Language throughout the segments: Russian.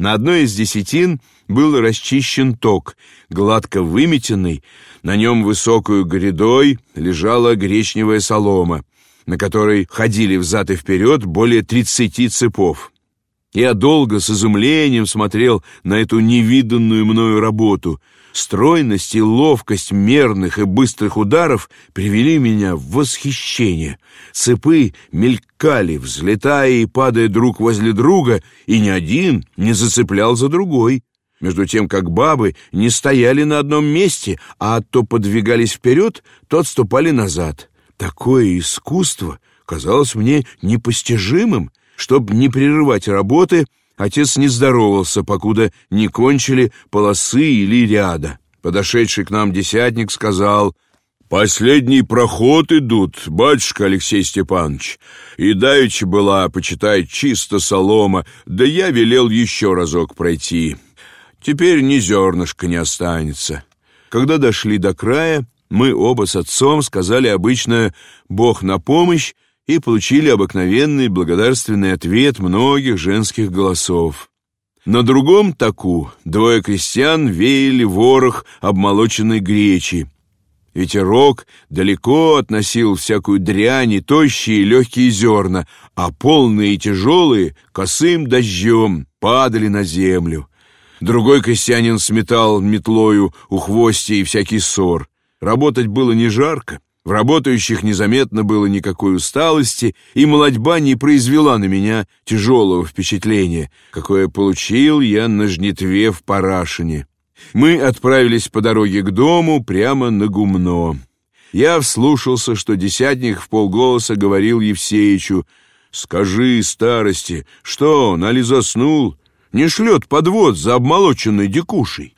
На одной из десятин был расчищен ток, гладко выметенный, на нем высокую грядой лежала гречневая солома, на которой ходили взад и вперед более тридцати цепов. Я долго с изумлением смотрел на эту невиданную мною работу. Стройность и ловкость мерных и быстрых ударов привели меня в восхищение. Цепы мелькали, взлетая и падая друг возле друга, и ни один не зацеплял за другой. Между тем, как бабы не стояли на одном месте, а то подвигались вперед, то отступали назад. Такое искусство казалось мне непостижимым, Чтоб не прерывать работы, отец не здоровался, покуда не кончили полосы или ряда. Подошедший к нам десятник сказал, «Последний проход идут, батюшка Алексей Степанович, и давеча была, почитай, чисто солома, да я велел еще разок пройти. Теперь ни зернышка не останется». Когда дошли до края, мы оба с отцом сказали обычно «Бог на помощь», и получили обыкновенный благодарственный ответ многих женских голосов. На другом таку двое крестьян веяли ворох обмолоченной гречи. Ветерок далеко относил всякую дрянь и тощие легкие зерна, а полные и тяжелые косым дождем падали на землю. Другой крестьянин сметал метлою у хвости и всякий ссор. Работать было не жарко, в работающих незаметно было никакой усталости, и молодьба не произвела на меня тяжелого впечатления, какое получил я на жнитве в Парашине. Мы отправились по дороге к дому прямо на гумно. Я вслушался, что десятник в полголоса говорил Евсеичу, «Скажи старости, что он, али заснул? Не шлет подвод за обмолоченной дикушей?»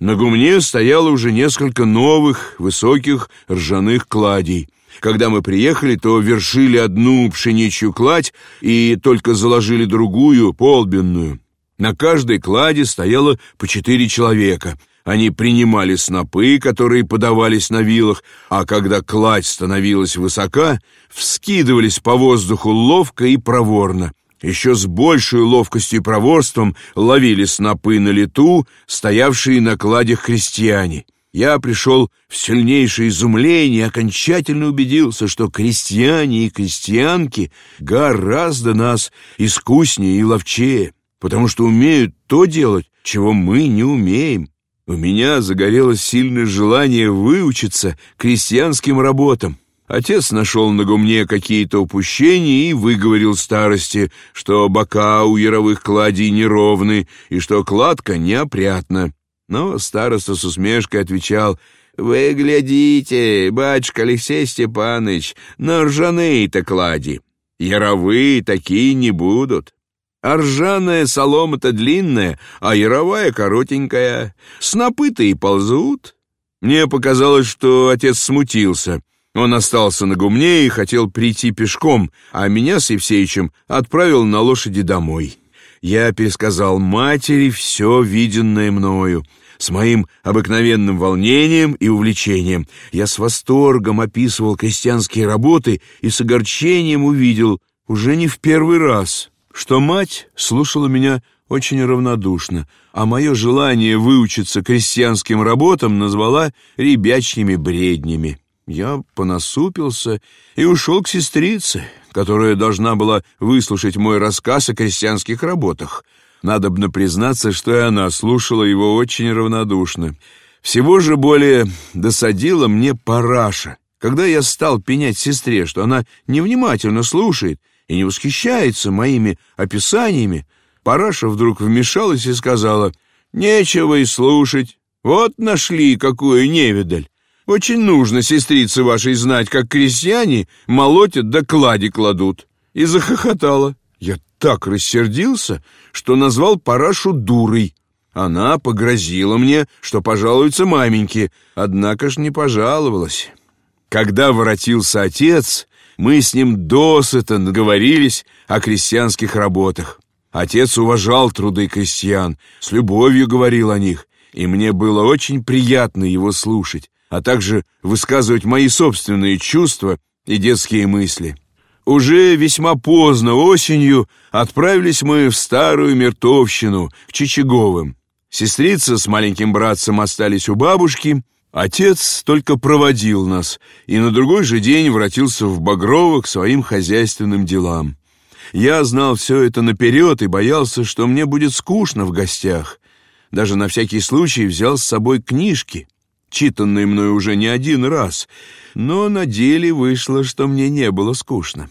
На гумне стояло уже несколько новых, высоких ржаных кладей. Когда мы приехали, то вершили одну пшеничью кладь и только заложили другую, полбенную. На каждой кладе стояло по четыре человека. Они принимали снопы, которые подавались на вилах, а когда кладь становилась высока, вскидывались по воздуху ловко и проворно еще с большей ловкостью и проворством ловили снопы на лету, стоявшие на кладях крестьяне. Я пришел в сильнейшее изумление и окончательно убедился, что крестьяне и крестьянки гораздо нас искуснее и ловчее, потому что умеют то делать, чего мы не умеем. У меня загорелось сильное желание выучиться крестьянским работам. Отец нашел на гумне какие-то упущения и выговорил старости, что бока у яровых кладей неровны и что кладка неопрятна. Но староста с усмешкой отвечал, «Вы глядите, батюшка Алексей Степанович, на ржаные-то клади. Яровые такие не будут. А ржаная солома-то длинная, а яровая коротенькая. Снопы-то и ползут». Мне показалось, что отец смутился — он остался на гумне и хотел прийти пешком, а меня с Евсеичем отправил на лошади домой. Я пересказал матери все виденное мною, с моим обыкновенным волнением и увлечением. Я с восторгом описывал крестьянские работы и с огорчением увидел, уже не в первый раз, что мать слушала меня очень равнодушно, а мое желание выучиться крестьянским работам назвала ребячьими бреднями. Я понасупился и ушел к сестрице, которая должна была выслушать мой рассказ о крестьянских работах. Надобно признаться, что и она слушала его очень равнодушно. Всего же более досадила мне параша. Когда я стал пенять сестре, что она невнимательно слушает и не восхищается моими описаниями, параша вдруг вмешалась и сказала, «Нечего и слушать. Вот нашли какую невидаль. Очень нужно сестрице вашей знать, как крестьяне молотят да клади кладут. И захохотала. Я так рассердился, что назвал парашу дурой. Она погрозила мне, что пожалуется маменьке, однако ж не пожаловалась. Когда воротился отец, мы с ним досыта наговорились о крестьянских работах. Отец уважал труды крестьян, с любовью говорил о них, и мне было очень приятно его слушать а также высказывать мои собственные чувства и детские мысли. Уже весьма поздно осенью отправились мы в старую мертовщину, к Чичаговым. Сестрица с маленьким братцем остались у бабушки, отец только проводил нас и на другой же день воротился в Багрово к своим хозяйственным делам. Я знал все это наперед и боялся, что мне будет скучно в гостях. Даже на всякий случай взял с собой книжки, читанные мной уже не один раз, но на деле вышло, что мне не было скучно.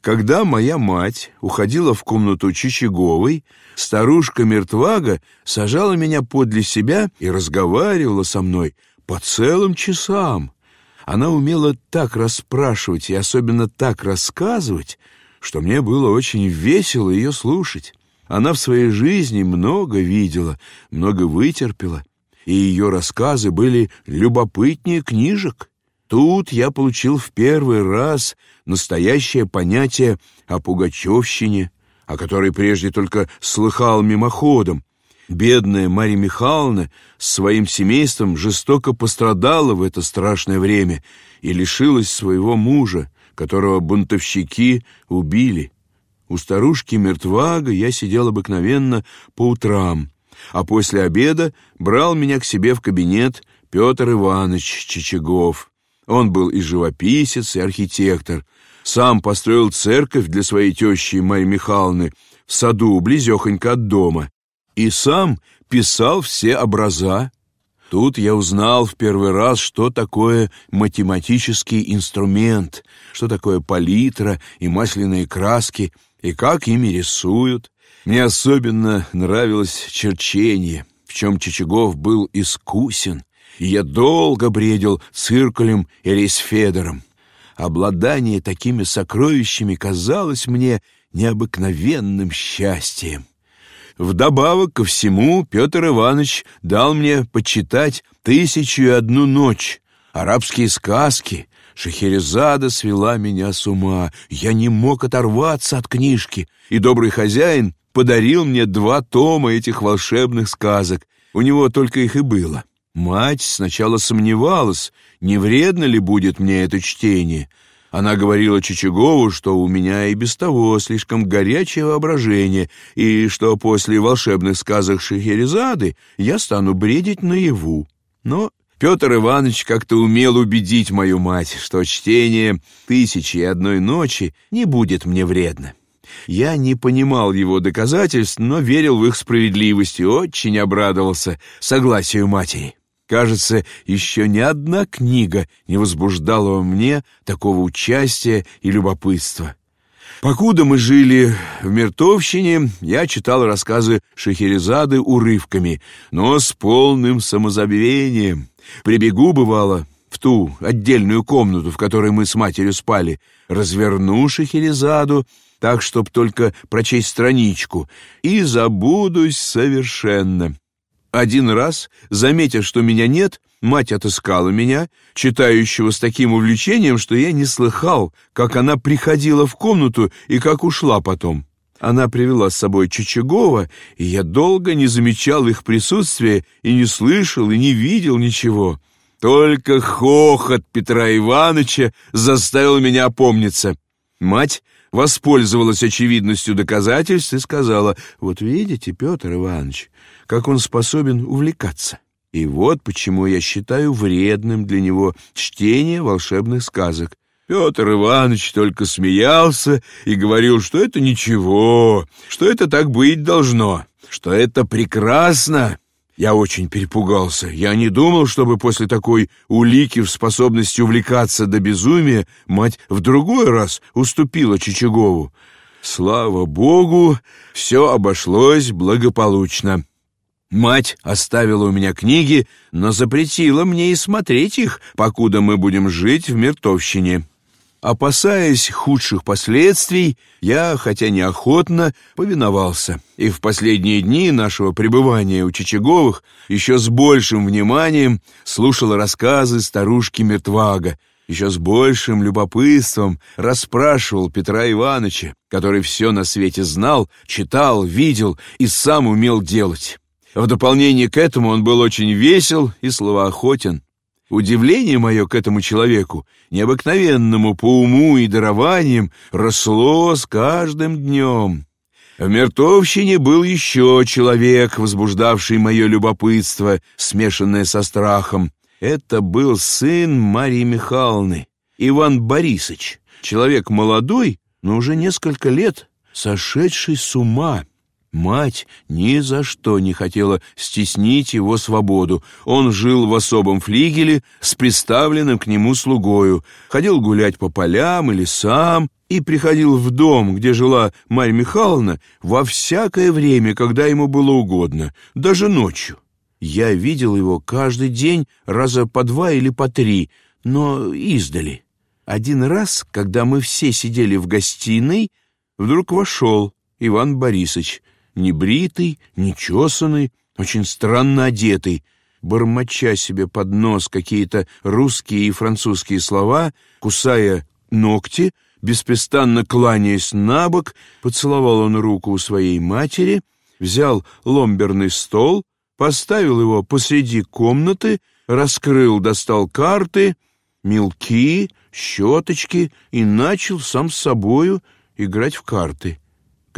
Когда моя мать уходила в комнату Чичаговой, старушка Мертвага сажала меня подле себя и разговаривала со мной по целым часам. Она умела так расспрашивать и особенно так рассказывать, что мне было очень весело ее слушать. Она в своей жизни много видела, много вытерпела, и ее рассказы были любопытнее книжек. Тут я получил в первый раз настоящее понятие о пугачевщине, о которой прежде только слыхал мимоходом. Бедная Марья Михайловна с своим семейством жестоко пострадала в это страшное время и лишилась своего мужа, которого бунтовщики убили. У старушки Мертвага я сидел обыкновенно по утрам, а после обеда брал меня к себе в кабинет Петр Иванович Чичагов. Он был и живописец, и архитектор. Сам построил церковь для своей тещи Марьи Михайловны в саду близехонько от дома. И сам писал все образа. Тут я узнал в первый раз, что такое математический инструмент, что такое палитра и масляные краски, и как ими рисуют. Мне особенно нравилось черчение, в чем Чичагов был искусен и я долго бредил циркулем или с Федором. Обладание такими сокровищами казалось мне необыкновенным счастьем. Вдобавок ко всему Петр Иванович дал мне почитать «Тысячу и одну ночь», арабские сказки. Шахерезада свела меня с ума. Я не мог оторваться от книжки, и добрый хозяин подарил мне два тома этих волшебных сказок. У него только их и было. Мать сначала сомневалась, не вредно ли будет мне это чтение. Она говорила Чичагову, что у меня и без того слишком горячее воображение, и что после волшебных сказок Шахерезады я стану бредить наяву. Но Петр Иванович как-то умел убедить мою мать, что чтение «Тысячи и одной ночи» не будет мне вредно. Я не понимал его доказательств, но верил в их справедливость и очень обрадовался согласию матери. Кажется, еще ни одна книга не возбуждала во мне такого участия и любопытства. Покуда мы жили в Мертовщине, я читал рассказы Шахерезады урывками, но с полным самозабвением. Прибегу, бывало, в ту отдельную комнату, в которой мы с матерью спали, разверну Шахерезаду, так, чтоб только прочесть страничку, и забудусь совершенно. Один раз, заметив, что меня нет, мать отыскала меня, читающего с таким увлечением, что я не слыхал, как она приходила в комнату и как ушла потом. Она привела с собой Чичагова, и я долго не замечал их присутствия и не слышал, и не видел ничего. Только хохот Петра Ивановича заставил меня опомниться. Мать воспользовалась очевидностью доказательств и сказала, «Вот видите, Петр Иванович, как он способен увлекаться. И вот почему я считаю вредным для него чтение волшебных сказок. Петр Иванович только смеялся и говорил, что это ничего, что это так быть должно, что это прекрасно. Я очень перепугался. Я не думал, чтобы после такой улики в способности увлекаться до безумия мать в другой раз уступила Чичагову. Слава богу, все обошлось благополучно. Мать оставила у меня книги, но запретила мне и смотреть их, покуда мы будем жить в мертовщине. Опасаясь худших последствий, я, хотя неохотно, повиновался, и в последние дни нашего пребывания у Чичаговых еще с большим вниманием слушал рассказы старушки Мертвага, еще с большим любопытством расспрашивал Петра Ивановича, который все на свете знал, читал, видел и сам умел делать. В дополнение к этому он был очень весел и словоохотен. Удивление мое к этому человеку, необыкновенному по уму и дарованиям, росло с каждым днем. В мертовщине был еще человек, возбуждавший мое любопытство, смешанное со страхом. Это был сын Марии Михайловны, Иван Борисович, человек молодой, но уже несколько лет сошедший с ума. Мать ни за что не хотела стеснить его свободу. Он жил в особом флигеле с приставленным к нему слугою, ходил гулять по полям и лесам и приходил в дом, где жила Марья Михайловна, во всякое время, когда ему было угодно, даже ночью. Я видел его каждый день раза по два или по три, но издали. Один раз, когда мы все сидели в гостиной, вдруг вошел Иван Борисович, небритый, нечесанный, очень странно одетый, бормоча себе под нос какие-то русские и французские слова, кусая ногти, беспрестанно кланяясь на бок, поцеловал он руку у своей матери, взял ломберный стол, поставил его посреди комнаты, раскрыл, достал карты, мелки, щеточки и начал сам с собою играть в карты.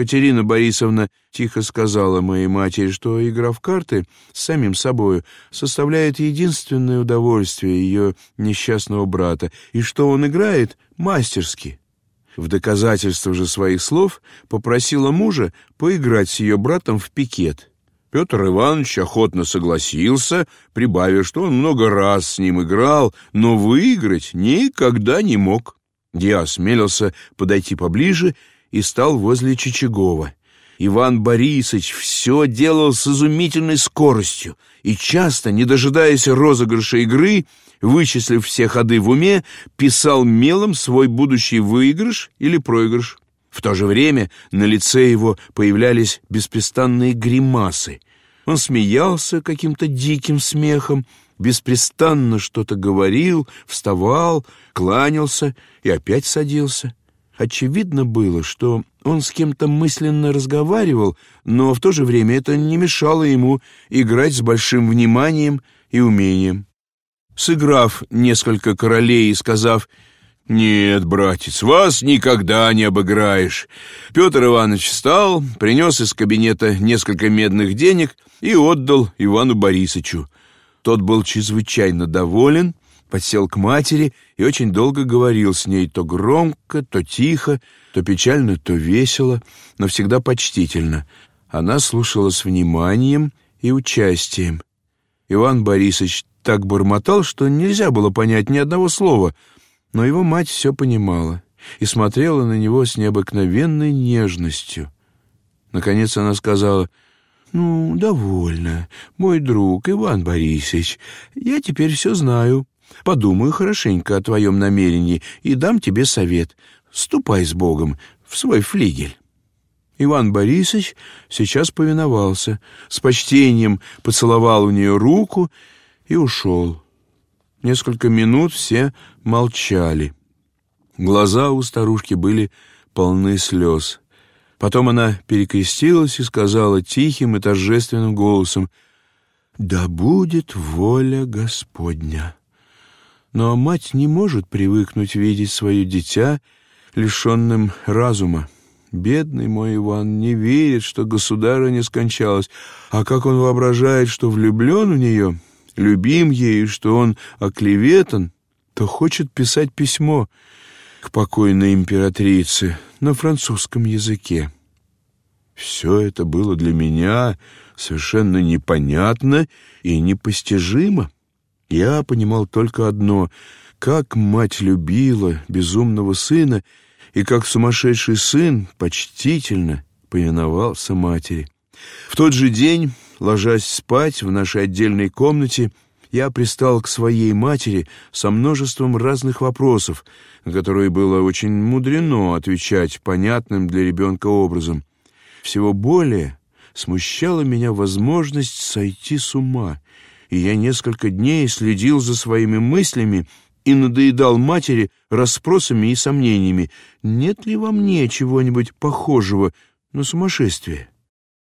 Катерина Борисовна тихо сказала моей матери, что игра в карты с самим собою составляет единственное удовольствие ее несчастного брата, и что он играет мастерски. В доказательство же своих слов попросила мужа поиграть с ее братом в пикет. Петр Иванович охотно согласился, прибавив, что он много раз с ним играл, но выиграть никогда не мог. Я осмелился подойти поближе и стал возле Чичагова. Иван Борисович все делал с изумительной скоростью и часто, не дожидаясь розыгрыша игры, вычислив все ходы в уме, писал мелом свой будущий выигрыш или проигрыш. В то же время на лице его появлялись беспрестанные гримасы. Он смеялся каким-то диким смехом, беспрестанно что-то говорил, вставал, кланялся и опять садился. Очевидно было, что он с кем-то мысленно разговаривал, но в то же время это не мешало ему играть с большим вниманием и умением. Сыграв несколько королей и сказав «Нет, братец, вас никогда не обыграешь», Петр Иванович встал, принес из кабинета несколько медных денег и отдал Ивану Борисовичу. Тот был чрезвычайно доволен подсел к матери и очень долго говорил с ней то громко, то тихо, то печально, то весело, но всегда почтительно. Она слушала с вниманием и участием. Иван Борисович так бормотал, что нельзя было понять ни одного слова, но его мать все понимала и смотрела на него с необыкновенной нежностью. Наконец она сказала — «Ну, довольно, мой друг Иван Борисович. Я теперь все знаю. Подумаю хорошенько о твоем намерении и дам тебе совет. Ступай с Богом в свой флигель». Иван Борисович сейчас повиновался, с почтением поцеловал у нее руку и ушел. Несколько минут все молчали. Глаза у старушки были полны слез. Потом она перекрестилась и сказала тихим и торжественным голосом «Да будет воля Господня». Но мать не может привыкнуть видеть свое дитя лишенным разума. Бедный мой Иван не верит, что государыня скончалась, а как он воображает, что влюблен в нее, любим ей, что он оклеветан, то хочет писать письмо к покойной императрице на французском языке. Все это было для меня совершенно непонятно и непостижимо. Я понимал только одно — как мать любила безумного сына и как сумасшедший сын почтительно повиновался матери. В тот же день, ложась спать в нашей отдельной комнате, я пристал к своей матери со множеством разных вопросов, на которые было очень мудрено отвечать понятным для ребенка образом. Всего более смущала меня возможность сойти с ума — и я несколько дней следил за своими мыслями и надоедал матери расспросами и сомнениями, нет ли во мне чего-нибудь похожего на сумасшествие.